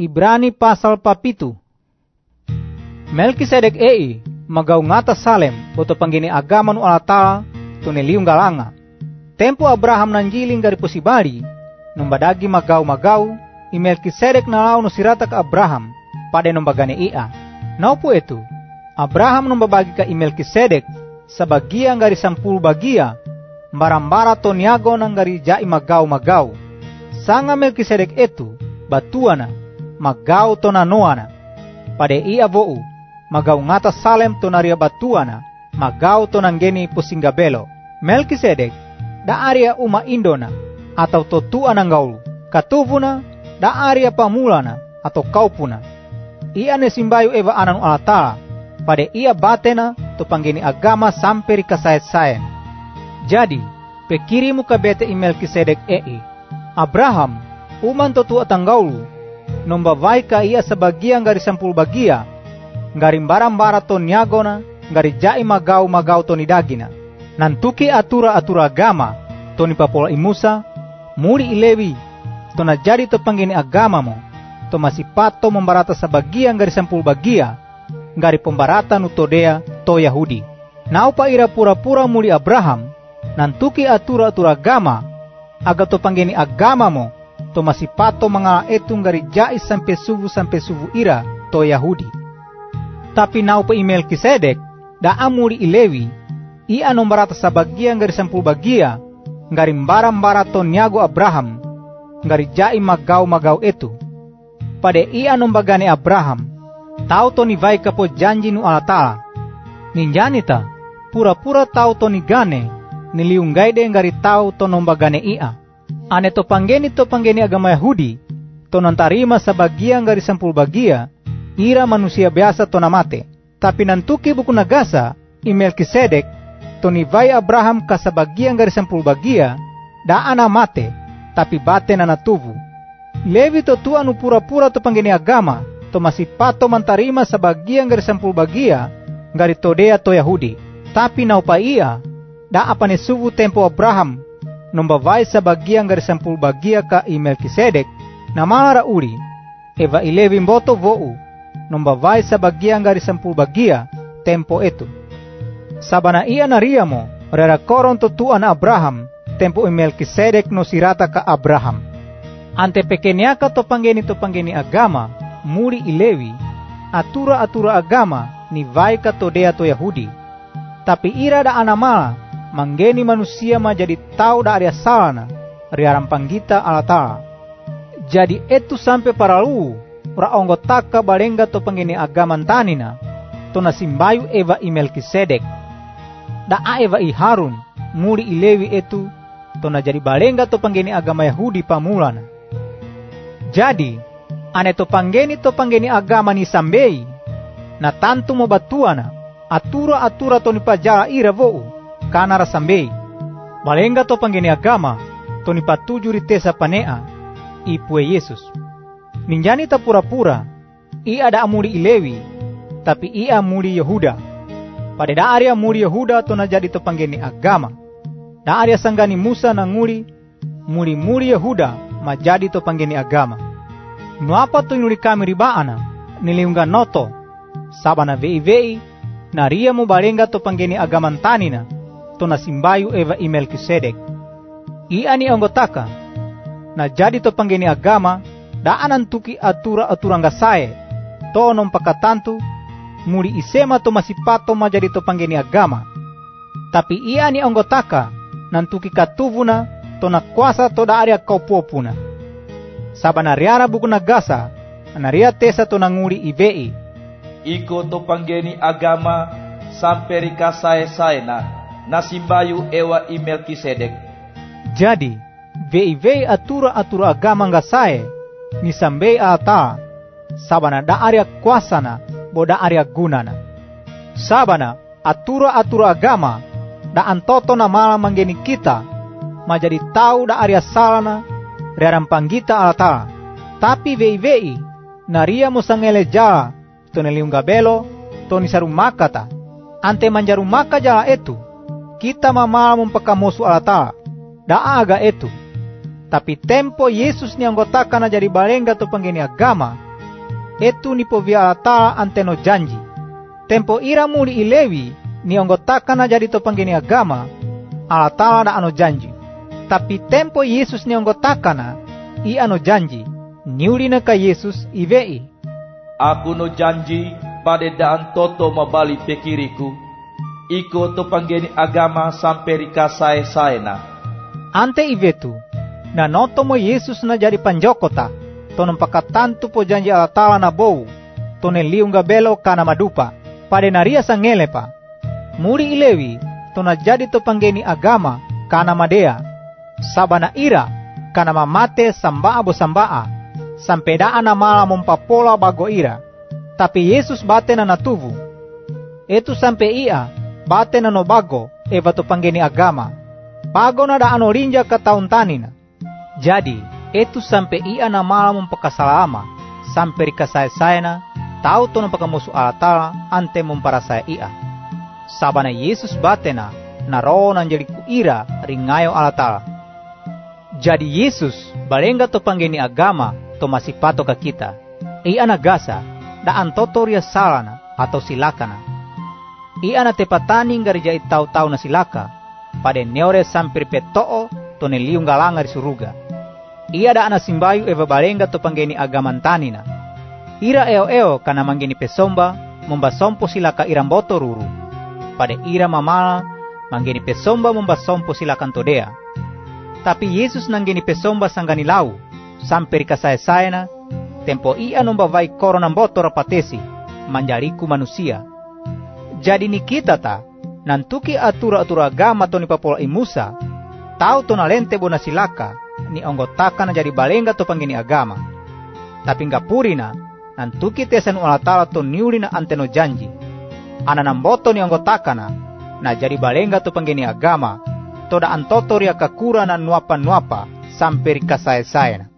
Ibrani pasal papitu. Melkisedek ei magau ngata Salem boto panggini agama nu Allah Ta'ala tu neliung galanga. Tempo Abraham nanjiling dari posibari numbadagi magau-magau i Melkisedek nalau no sirata ke Abraham pada numbagane ia. Naupu itu Abraham numbabagi ka Melkisedek sebagian dari sampul bagia marambara toniago nang dari jai magau-magau. Sanga Melkisedek itu batuana magau tona noana. Pada ia vou magau ngata Salem tonaria batuana magau tonanggeni pusinggabelo. Melkisedek da area uma indona atau totua gaulu. Katuvuna da area pamulana atau kaupuna. Ia ne simbayu eva ananu alata pada ia batena to panggeni agama sampai kasayat-sayen. Jadi, pekirimu kabete i Melkisedek ei. Abraham, uman tanggaulu, nombavai ka ia sebagian dari sampul bagia, ngari barang-bara to niagona, ngari jai magau-magau to nidagina. Nantuki atura-atura agama, to ni papola imusa, muri ilewi, to na jadi to panggini agama mo, to masih pato membarata sebagian dari sampul bagia, ngari pembarata nutodea to Yahudi. Naupa ira pura-pura muli Abraham, nantuki atura-atura agama, aga to panggini agama mo, to masih pato mga etung ngari jais sampai suvu sampai suvu ira to Yahudi. Tapi naupa email kisedek, da amuri ilewi, ia nombarata sebagian dari sampul bagia, ngari mbara-mbara to nyago Abraham, ngari jai magau-magau itu. Pada ia nombagane Abraham, tau to ni vai kapo janji nu alata. Ninjani ta, pura-pura tau to ni gane, niliunggai de ngari tau to nombagane ia. Ane to panggeni to panggeni agama Yahudi, to nantarima sebagian dari sampul bagia, ira manusia biasa to namate. Tapi nantuki buku nagasa, i Melkisedek, to ni vai Abraham ka sebagian dari sampul bagia, da ana mate, tapi bate na natuvu. Levi to tua nu pura-pura to panggeni agama, to masih pato mantarima sebagian dari sampul bagia, ngari todea to Yahudi. Tapi naupa ia, da apa ne suvu tempo Abraham, dari sampul bagia ka i Melkisedek, na mara uri, eva ilevi mboto vou, nombavai sebagian dari sampul bagia, tempo itu. Sabana ia naria mo, rera koron to tuan Abraham, tempo i Melkisedek no sirata ka Abraham. Ante pekeniaka to panggeni to panggeni agama, muri ilewi, atura-atura agama ni vai ka to dea to Yahudi. Tapi ira da anamala, manggeni manusia ma jadi tau da area salana, riaram panggita alatala. Jadi itu sampai paralu, ora onggo taka balengga to panggeni agama tanina, to nasimbayu eva i Melkisedek. Da a eva i Harun, muri ilewi itu, to na jadi balengga to panggeni agama Yahudi pamulana. Jadi, ane to panggeni to panggeni agama ni sambei, na tantu mo batuana, atura-atura to ni pajara ira vou, kana sambei. Balengga to panggeni agama, to ni patuju ritesa panea, ipue Yesus. Ninjani ta pura-pura, ia ada amuri ilewi, tapi ia amuri Yehuda. Pada da area muri Yehuda to na jadi to panggeni agama. Da area sanggani Musa na nguri, muri-muri Yehuda majadi to panggeni agama. Nuapa to inuri kami ribaana, niliunga noto, sabana vei-vei, na ria mo barenga to panggeni agama tanina, to na simbayu eva i Melkisedek. Ia ni anggotaka, na jadi to panggeni agama, daanan tuki atura-atura ngasae, to nom pakatantu, muri isema to masipato majadi to panggeni agama. Tapi ia ni anggotaka, nantuki katuvuna, to na kuasa to da area kaupopuna. Saba nariara buku nagasa, naria tesa to nanguri ivei. Iko to panggeni agama sampai rika sae-sae na nasimbayu ewa i Melkisedek. Jadi, vei-vei atura-atura agama ngasae, ni sambei ata, sabana da area kuasana, bo da area gunana. Sabana, atura-atura agama, da antoto na mala manggeni kita, majadi tau da area salana, rearam panggita alata. Tapi vei-vei, naria musangele jala, to neliungabelo, to nisarumakata. Ante manjarumaka jala itu, kita mamala mumpakamusu alata. Da aga itu. Tapi tempo Yesus ni anggotaka na jadi balengga to panggeni agama, etu ni povia alata anteno janji. Tempo ira muli ilewi ni na jadi topanggeni agama, alatala da ano janji. Tapi tempo Yesus ni na i ano janji, niulina ka Yesus ivei. Aku no janji pada daan toto mabali iko topanggeni agama sampai sae saena. Ante ivetu, na noto mo Yesus na jadi panjokota, tonon pakatantu po janji alatala na bou, tonen liung gabelo kana madupa, pade naria sangele pa. Muri ilewi, tona jadi to panggeni agama kana madea, sabana ira kana mamate sambaa bo sambaa, sampedaan na mala mompapola bago ira. Tapi Yesus bate na natuvu. Etu sampe ia, bate na no bago, eva to panggeni agama. Bago na da ano rinja ka taun tanina. Jadi, etu sampe ia na mala mompakasalama, sampe rikasaya sayana, tau to pakamusu alatala ante momparasaya ia. Sabana Yesus batena na roho nan jadi kuira ringayo alatala. Jadi Yesus balenga to panggeni agama to masih pato ka kita. Ia nagasa da antotoria salana atau silakana. Ia na tepatani garija tau-tau na silaka, pada neore sampir petoo to neliung galanga suruga. Ia da ana simbayu eva balenga to panggeni tanina. Ira eo-eo kana manggeni pesomba, mombasompo silaka iramboto ruru. Pada ira mamala, manggeni pesomba mombasompo silakan todea. Tapi Yesus nanggeni pesomba sanggani lau, sampai kasaya-sayana, tempo ia vai korona botor patesi, manjariku manusia. Jadi ni kita ta, nantuki atura-atura agama to ni papola imusa, tau to nalente bona silaka, ni onggotaka na jadi balenga to panggini agama. Tapi nga purina, nantuki tesan ulatala to niuli na anteno janji. Ana namboto ni onggotaka na, jadi balenga to panggini agama, toda antoto ria kakura na nuapa-nuapa, sampai kasaya-saya